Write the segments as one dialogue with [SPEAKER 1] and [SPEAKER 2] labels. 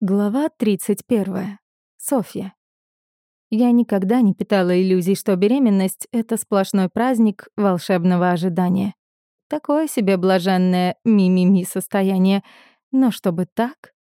[SPEAKER 1] Глава 31. Софья. Я никогда не питала иллюзий, что беременность — это сплошной праздник волшебного ожидания. Такое себе блаженное ми-ми-ми состояние. Но чтобы так?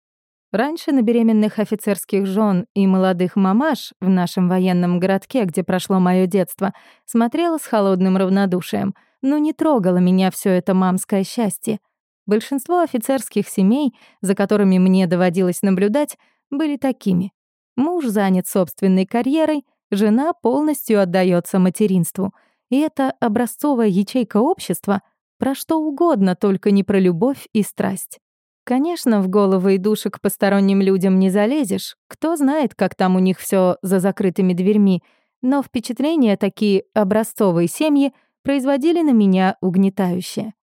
[SPEAKER 1] Раньше на беременных офицерских жен и молодых мамаш в нашем военном городке, где прошло мое детство, смотрела с холодным равнодушием, но не трогало меня все это мамское счастье. Большинство офицерских семей, за которыми мне доводилось наблюдать, были такими. Муж занят собственной карьерой, жена полностью отдается материнству. И это образцовая ячейка общества про что угодно, только не про любовь и страсть. Конечно, в головы и души к посторонним людям не залезешь, кто знает, как там у них все за закрытыми дверьми, но впечатления такие образцовые семьи производили на меня угнетающее.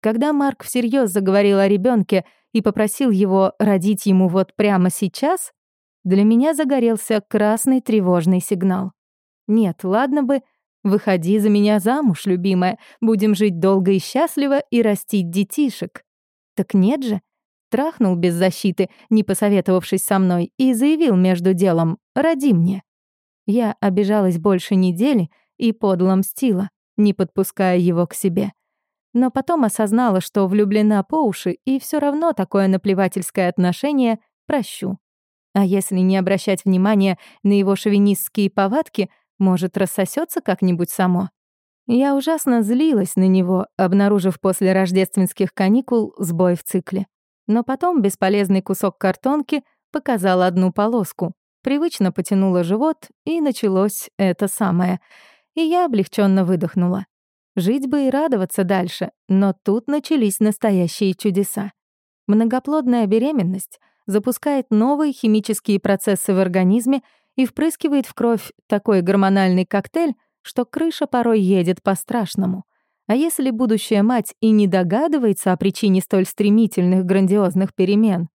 [SPEAKER 1] Когда Марк всерьез заговорил о ребенке и попросил его родить ему вот прямо сейчас, для меня загорелся красный тревожный сигнал. Нет, ладно бы, выходи за меня замуж, любимая, будем жить долго и счастливо и растить детишек. Так нет же. Трахнул без защиты, не посоветовавшись со мной, и заявил между делом «Роди мне». Я обижалась больше недели и подло мстила, не подпуская его к себе но потом осознала, что влюблена по уши, и все равно такое наплевательское отношение прощу. А если не обращать внимания на его шовинистские повадки, может, рассосется как-нибудь само? Я ужасно злилась на него, обнаружив после рождественских каникул сбой в цикле. Но потом бесполезный кусок картонки показал одну полоску, привычно потянула живот, и началось это самое. И я облегченно выдохнула. Жить бы и радоваться дальше, но тут начались настоящие чудеса. Многоплодная беременность запускает новые химические процессы в организме и впрыскивает в кровь такой гормональный коктейль, что крыша порой едет по-страшному. А если будущая мать и не догадывается о причине столь стремительных грандиозных перемен?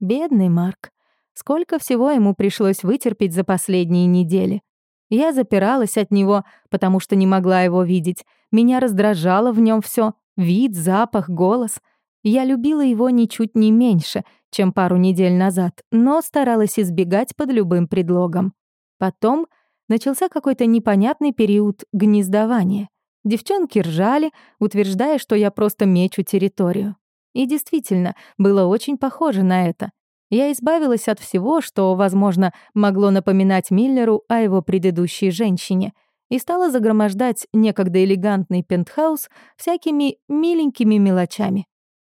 [SPEAKER 1] Бедный Марк. Сколько всего ему пришлось вытерпеть за последние недели. Я запиралась от него, потому что не могла его видеть. Меня раздражало в нем все: вид, запах, голос. Я любила его ничуть не меньше, чем пару недель назад, но старалась избегать под любым предлогом. Потом начался какой-то непонятный период гнездования. Девчонки ржали, утверждая, что я просто мечу территорию. И действительно, было очень похоже на это. Я избавилась от всего, что, возможно, могло напоминать Миллеру о его предыдущей женщине, и стала загромождать некогда элегантный пентхаус всякими миленькими мелочами.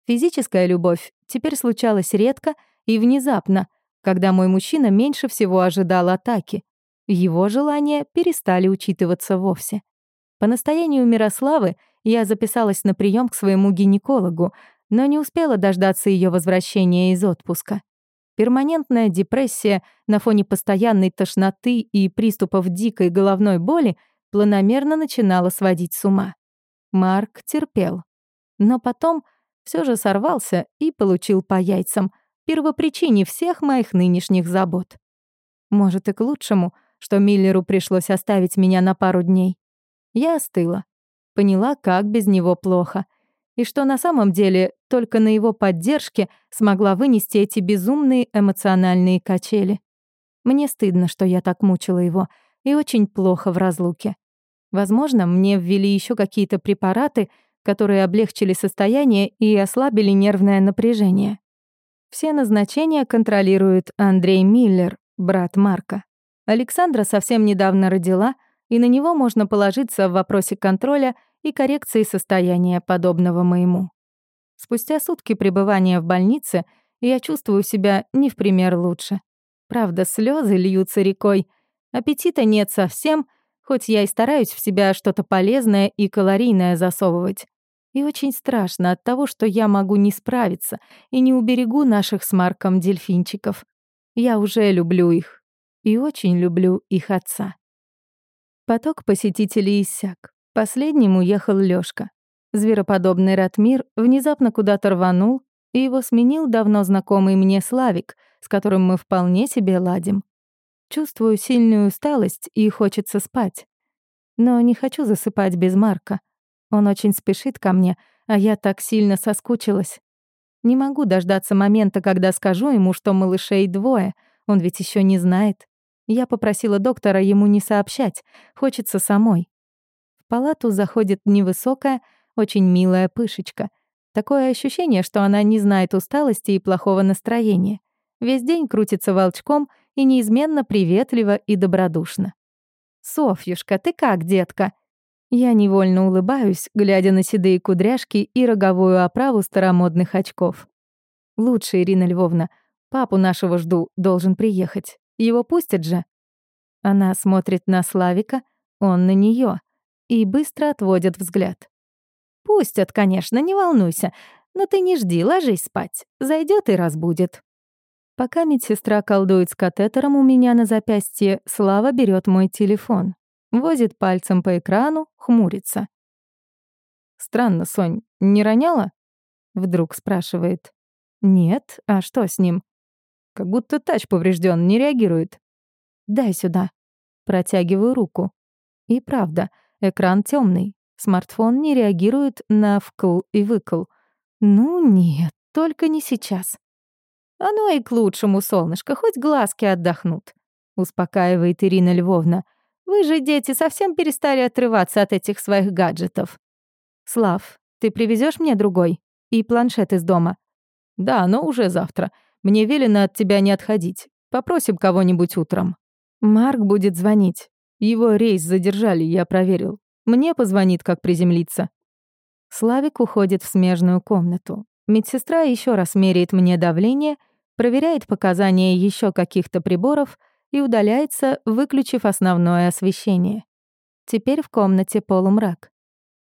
[SPEAKER 1] Физическая любовь теперь случалась редко и внезапно, когда мой мужчина меньше всего ожидал атаки. Его желания перестали учитываться вовсе. По настоянию Мирославы я записалась на прием к своему гинекологу, но не успела дождаться ее возвращения из отпуска. Перманентная депрессия на фоне постоянной тошноты и приступов дикой головной боли планомерно начинала сводить с ума. Марк терпел. Но потом все же сорвался и получил по яйцам, первопричине всех моих нынешних забот. Может, и к лучшему, что Миллеру пришлось оставить меня на пару дней. Я остыла. Поняла, как без него плохо — и что на самом деле только на его поддержке смогла вынести эти безумные эмоциональные качели. Мне стыдно, что я так мучила его, и очень плохо в разлуке. Возможно, мне ввели еще какие-то препараты, которые облегчили состояние и ослабили нервное напряжение. Все назначения контролирует Андрей Миллер, брат Марка. Александра совсем недавно родила, и на него можно положиться в вопросе контроля и коррекции состояния, подобного моему. Спустя сутки пребывания в больнице я чувствую себя не в пример лучше. Правда, слезы льются рекой, аппетита нет совсем, хоть я и стараюсь в себя что-то полезное и калорийное засовывать. И очень страшно от того, что я могу не справиться и не уберегу наших с Марком дельфинчиков. Я уже люблю их. И очень люблю их отца. Поток посетителей иссяк. Последним уехал Лёшка. Звероподобный Ратмир внезапно куда-то рванул, и его сменил давно знакомый мне Славик, с которым мы вполне себе ладим. Чувствую сильную усталость и хочется спать. Но не хочу засыпать без Марка. Он очень спешит ко мне, а я так сильно соскучилась. Не могу дождаться момента, когда скажу ему, что малышей двое. Он ведь еще не знает. Я попросила доктора ему не сообщать. Хочется самой. Палату заходит невысокая, очень милая пышечка. Такое ощущение, что она не знает усталости и плохого настроения. Весь день крутится волчком и неизменно приветливо и добродушно. «Софьюшка, ты как, детка?» Я невольно улыбаюсь, глядя на седые кудряшки и роговую оправу старомодных очков. «Лучше, Ирина Львовна, папу нашего жду, должен приехать. Его пустят же?» Она смотрит на Славика, он на нее и быстро отводит взгляд. «Пустят, конечно, не волнуйся, но ты не жди, ложись спать. Зайдет и разбудит». Пока медсестра колдует с катетером у меня на запястье, Слава берет мой телефон. Возит пальцем по экрану, хмурится. «Странно, Сонь, не роняла?» Вдруг спрашивает. «Нет, а что с ним?» «Как будто тач поврежден, не реагирует». «Дай сюда». Протягиваю руку. И правда, экран темный. Смартфон не реагирует на вкл и выкл. Ну нет, только не сейчас. Оно и к лучшему, солнышко, хоть глазки отдохнут. Успокаивает Ирина Львовна. Вы же, дети, совсем перестали отрываться от этих своих гаджетов. Слав, ты привезешь мне другой? И планшет из дома? Да, но уже завтра. Мне велено от тебя не отходить. Попросим кого-нибудь утром. Марк будет звонить. Его рейс задержали, я проверил. Мне позвонит, как приземлиться. Славик уходит в смежную комнату. Медсестра еще раз меряет мне давление, проверяет показания еще каких-то приборов — и удаляется, выключив основное освещение. Теперь в комнате полумрак.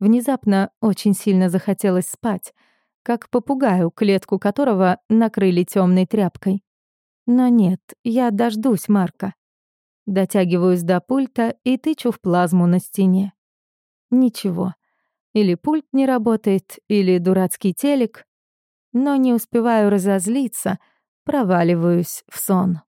[SPEAKER 1] Внезапно очень сильно захотелось спать, как попугаю, клетку которого накрыли темной тряпкой. Но нет, я дождусь Марка. Дотягиваюсь до пульта и тычу в плазму на стене. Ничего. Или пульт не работает, или дурацкий телек. Но не успеваю разозлиться, проваливаюсь в сон.